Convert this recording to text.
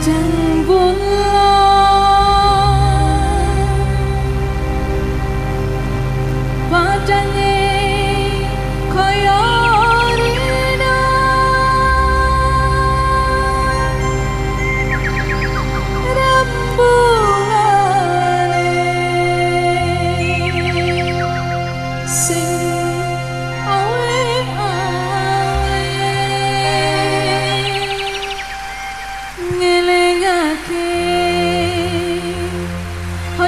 见过